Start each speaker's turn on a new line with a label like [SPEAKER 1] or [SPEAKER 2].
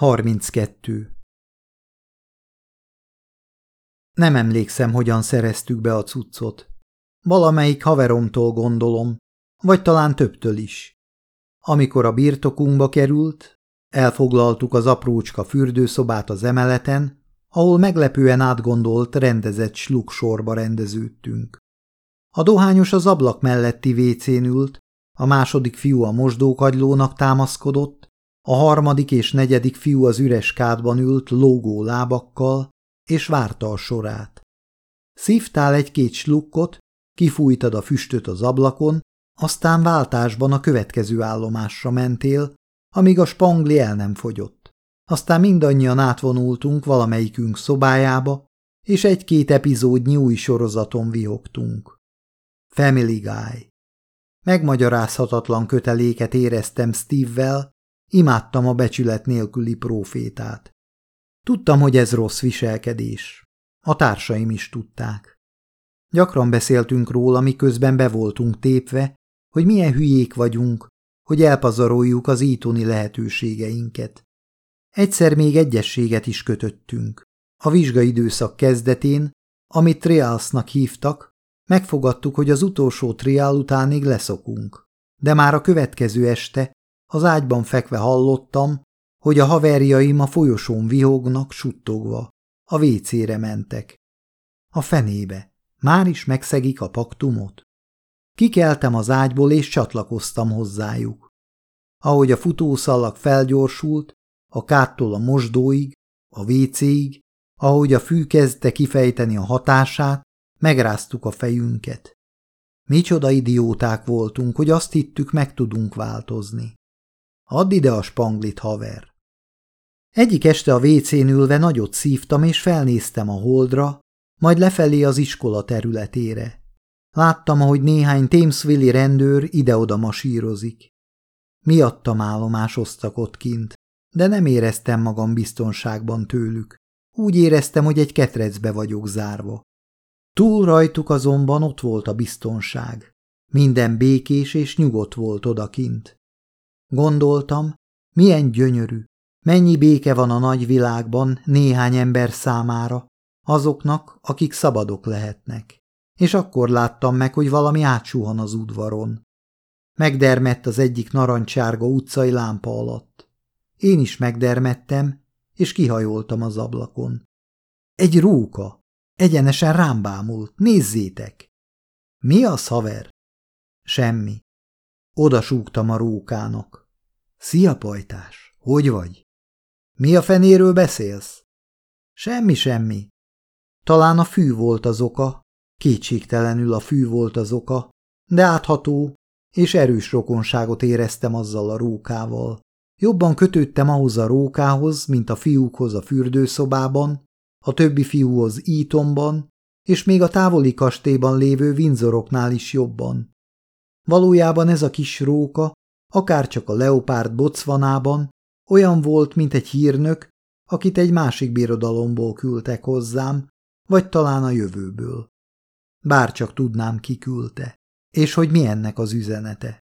[SPEAKER 1] 32. Nem emlékszem, hogyan szereztük be a cuccot. Valamelyik haveromtól gondolom, vagy talán többtől is. Amikor a birtokunkba került, elfoglaltuk az aprócska fürdőszobát az emeleten, ahol meglepően átgondolt, rendezett sluksorba rendeződtünk. A dohányos az ablak melletti vécén ült, a második fiú a mosdókagylónak támaszkodott, a harmadik és negyedik fiú az üres kádban ült lógó lábakkal, és várta a sorát. Szívtál egy-két slukkot, kifújtad a füstöt az ablakon, aztán váltásban a következő állomásra mentél, amíg a spangli el nem fogyott. Aztán mindannyian átvonultunk valamelyikünk szobájába, és egy-két epizódnyi új sorozaton vihogtunk. Family Guy. Megmagyarázhatatlan köteléket éreztem Steve-vel, imádtam a becsület nélküli profétát. Tudtam, hogy ez rossz viselkedés. A társaim is tudták. Gyakran beszéltünk róla, miközben be voltunk tépve, hogy milyen hülyék vagyunk, hogy elpazaroljuk az ítoni lehetőségeinket. Egyszer még egyességet is kötöttünk. A vizsgaidőszak kezdetén, amit triálsznak hívtak, megfogadtuk, hogy az utolsó triál utánig leszokunk. De már a következő este az ágyban fekve hallottam, hogy a haverjaim a folyosón vihognak, suttogva. A vécére mentek. A fenébe. Már is megszegik a paktumot? Kikeltem az ágyból, és csatlakoztam hozzájuk. Ahogy a futószalag felgyorsult, a káttól a mosdóig, a vécéig, ahogy a fű kezdte kifejteni a hatását, megráztuk a fejünket. Micsoda idióták voltunk, hogy azt hittük, meg tudunk változni. Add ide a spanglit, haver! Egyik este a vécén ülve nagyot szívtam, és felnéztem a holdra, majd lefelé az iskola területére. Láttam, ahogy néhány Thamesville-i rendőr ide-oda masírozik. Miattam állomásoztak ott kint, de nem éreztem magam biztonságban tőlük. Úgy éreztem, hogy egy ketrecbe vagyok zárva. Túl rajtuk azonban ott volt a biztonság. Minden békés és nyugodt volt odakint. Gondoltam, milyen gyönyörű, mennyi béke van a nagy világban néhány ember számára, azoknak, akik szabadok lehetnek. És akkor láttam meg, hogy valami átsuhan az udvaron. Megdermett az egyik narancsárga utcai lámpa alatt. Én is megdermettem, és kihajoltam az ablakon. Egy róka! Egyenesen rám bámult. Nézzétek! Mi az, haver? Semmi. Oda súgtam a rókának. Szia, pajtás! Hogy vagy? Mi a fenéről beszélsz? Semmi, semmi. Talán a fű volt az oka, kétségtelenül a fű volt az oka, de átható és erős rokonságot éreztem azzal a rókával. Jobban kötődtem ahhoz a rókához, mint a fiúkhoz a fürdőszobában, a többi fiúhoz Ítomban, és még a távoli kastélyban lévő Windsoroknál is jobban. Valójában ez a kis róka, akárcsak a leopárd bocvanában, olyan volt, mint egy hírnök, akit egy másik birodalomból küldtek hozzám, vagy talán a jövőből. Bárcsak tudnám, ki küldte, és hogy mi ennek az üzenete.